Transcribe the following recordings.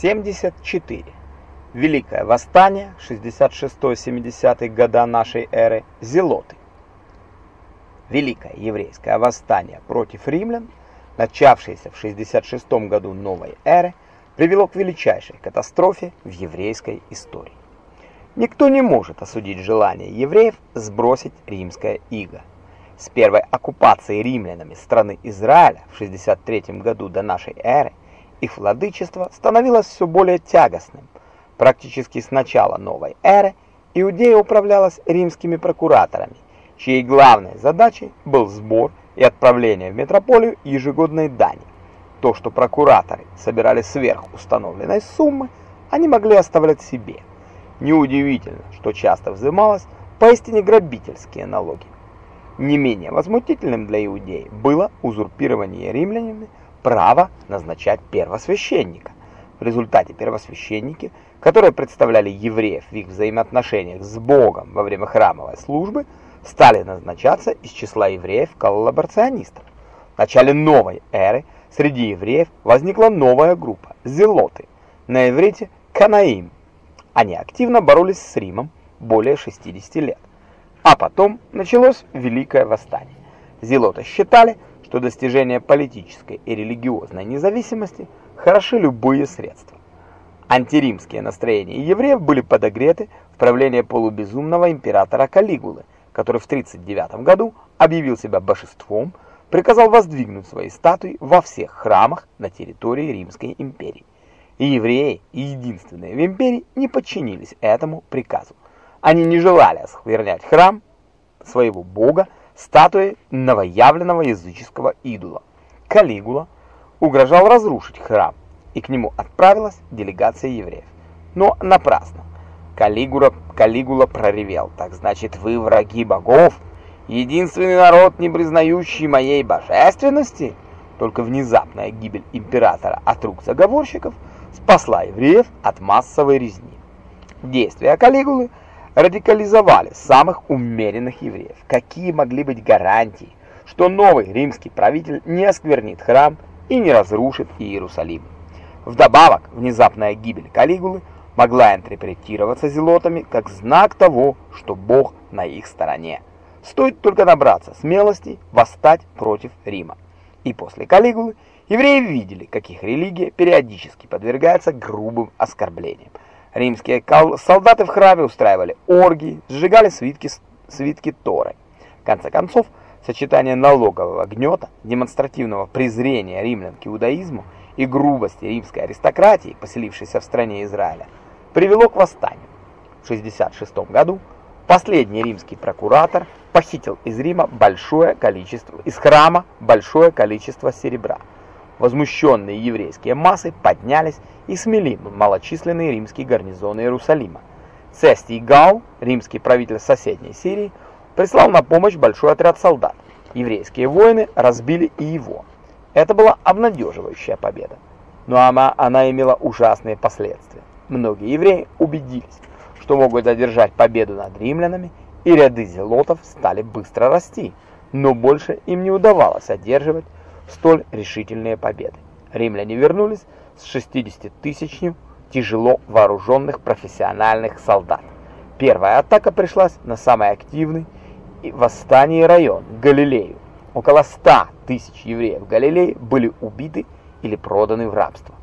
74. Великое восстание 66-70 года нашей эры Зелоты. Великое еврейское восстание против римлян, начавшееся в 66 году новой эры, привело к величайшей катастрофе в еврейской истории. Никто не может осудить желание евреев сбросить римское иго. С первой оккупацией римлянами страны Израиля в 63 году до нашей эры их владычество становилось все более тягостным. Практически с начала новой эры Иудея управлялась римскими прокураторами, чьей главной задачей был сбор и отправление в метрополию ежегодной дани. То, что прокураторы собирали сверх установленной суммы, они могли оставлять себе. Неудивительно, что часто взималось поистине грабительские налоги. Не менее возмутительным для иудеев было узурпирование римлянами право назначать первосвященника. В результате первосвященники, которые представляли евреев в их взаимоотношениях с Богом во время храмовой службы, стали назначаться из числа евреев-коллаборационистов. В начале новой эры среди евреев возникла новая группа – зелоты, на иврите – канаим. Они активно боролись с Римом более 60 лет. А потом началось Великое Восстание. Зелоты считали, что достижение политической и религиозной независимости хороши любые средства. Антиримские настроения евреев были подогреты в правлении полубезумного императора Калигулы, который в 39 году объявил себя божеством, приказал воздвигнуть свои статуи во всех храмах на территории Римской империи. И евреи, единственные в империи, не подчинились этому приказу. Они не желали осквернять храм своего бога, статуи новоявленного языческого идола. Калигула угрожал разрушить храм, и к нему отправилась делегация евреев. Но напрасно. Калигула, Калигула проревел, так значит вы враги богов, единственный народ, не признающий моей божественности? Только внезапная гибель императора от рук заговорщиков спасла евреев от массовой резни. Действия Калигулы – радикализовали самых умеренных евреев. Какие могли быть гарантии, что новый римский правитель не осквернит храм и не разрушит Иерусалим? Вдобавок, внезапная гибель Калигулы могла интерпретироваться зелотами как знак того, что Бог на их стороне. Стоит только набраться смелости восстать против Рима. И после Калигулы евреи видели, как их религия периодически подвергается грубым оскорблениям. Римские солдаты в храме устраивали оргии, сжигали свитки, свитки Торы. В конце концов, сочетание налогового гнета, демонстративного презрения римлян к иудаизму и грубости римской аристократии, поселившейся в стране Израиля, привело к восстанию. В 66 году последний римский прокуратор похитил из Рима большое количество, из храма большое количество серебра – Возмущенные еврейские массы поднялись и смели малочисленные римские гарнизоны Иерусалима. Цестий Гал, римский правитель соседней Сирии, прислал на помощь большой отряд солдат. Еврейские воины разбили и его. Это была обнадеживающая победа. Но она, она имела ужасные последствия. Многие евреи убедились, что могут одержать победу над римлянами, и ряды зелотов стали быстро расти, но больше им не удавалось одерживать столь решительные победы. Римляне вернулись с 60-тысячным тяжело вооруженных профессиональных солдат. Первая атака пришлась на самый активный восстание район – Галилею. Около 100 тысяч евреев в Галилее были убиты или проданы в рабство.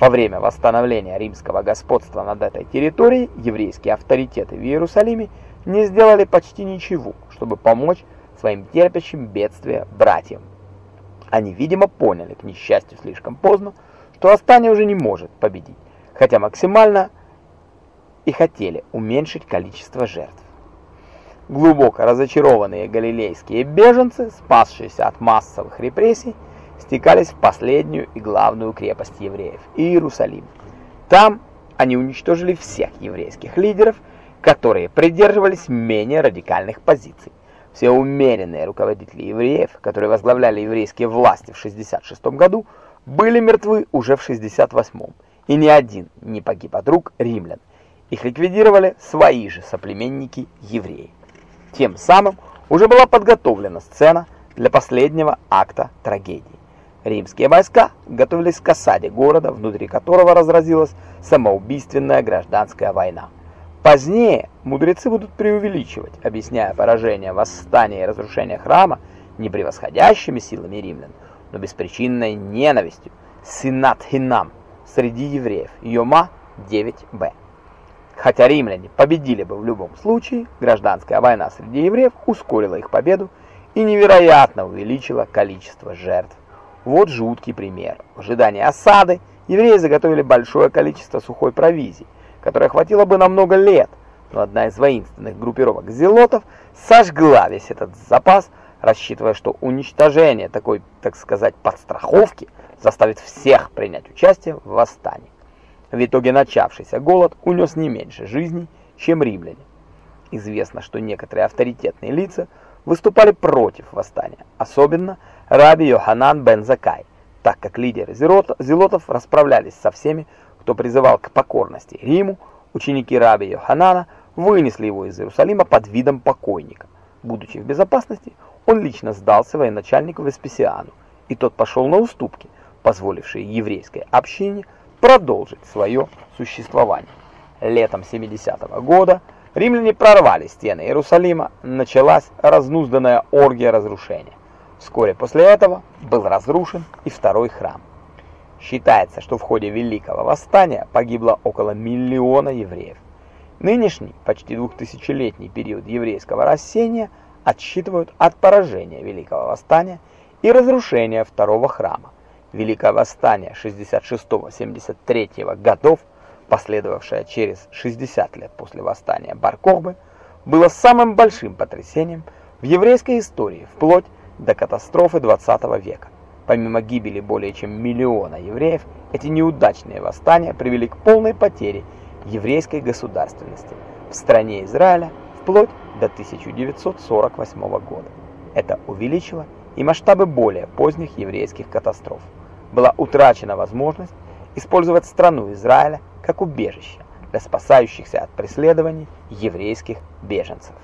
Во время восстановления римского господства над этой территорией еврейские авторитеты в Иерусалиме не сделали почти ничего, чтобы помочь своим терпящим бедствия братьям. Они, видимо, поняли, к несчастью слишком поздно, что восстание уже не может победить, хотя максимально и хотели уменьшить количество жертв. Глубоко разочарованные галилейские беженцы, спасшиеся от массовых репрессий, стекались в последнюю и главную крепость евреев – Иерусалим. Там они уничтожили всех еврейских лидеров, которые придерживались менее радикальных позиций. Все умеренные руководители евреев, которые возглавляли еврейские власти в 66 году, были мертвы уже в 68-м, и ни один не погиб от рук римлян. Их ликвидировали свои же соплеменники евреи. Тем самым уже была подготовлена сцена для последнего акта трагедии. Римские войска готовились к осаде города, внутри которого разразилась самоубийственная гражданская война. Позднее мудрецы будут преувеличивать, объясняя поражение, восстание и разрушение храма не превосходящими силами римлян, но беспричинной ненавистью, синат хинам среди евреев, Йома 9б. Хотя римляне победили бы в любом случае, гражданская война среди евреев ускорила их победу и невероятно увеличила количество жертв. Вот жуткий пример. В ожидании осады евреи заготовили большое количество сухой провизии, которая хватило бы на много лет, но одна из воинственных группировок зелотов сожгла весь этот запас, рассчитывая, что уничтожение такой, так сказать, подстраховки заставит всех принять участие в восстании. В итоге начавшийся голод унес не меньше жизней, чем римляне. Известно, что некоторые авторитетные лица выступали против восстания, особенно Раби Йоханан бен Закай, так как лидеры зелотов расправлялись со всеми, кто призывал к покорности Риму, ученики Раби Йоханана вынесли его из Иерусалима под видом покойника. Будучи в безопасности, он лично сдался военачальнику Веспесиану, и тот пошел на уступки, позволившие еврейской общине продолжить свое существование. Летом 70 -го года римляне прорвали стены Иерусалима, началась разнузданная оргия разрушения. Вскоре после этого был разрушен и второй храм. Считается, что в ходе Великого Восстания погибло около миллиона евреев. Нынешний, почти двухтысячелетний период еврейского рассеяния отсчитывают от поражения Великого Восстания и разрушения второго храма. Великое Восстание 66-73 годов, последовавшее через 60 лет после восстания Бар-Кохбы, было самым большим потрясением в еврейской истории вплоть до катастрофы 20 века. Помимо гибели более чем миллиона евреев, эти неудачные восстания привели к полной потере еврейской государственности в стране Израиля вплоть до 1948 года. Это увеличило и масштабы более поздних еврейских катастроф. Была утрачена возможность использовать страну Израиля как убежище для спасающихся от преследований еврейских беженцев.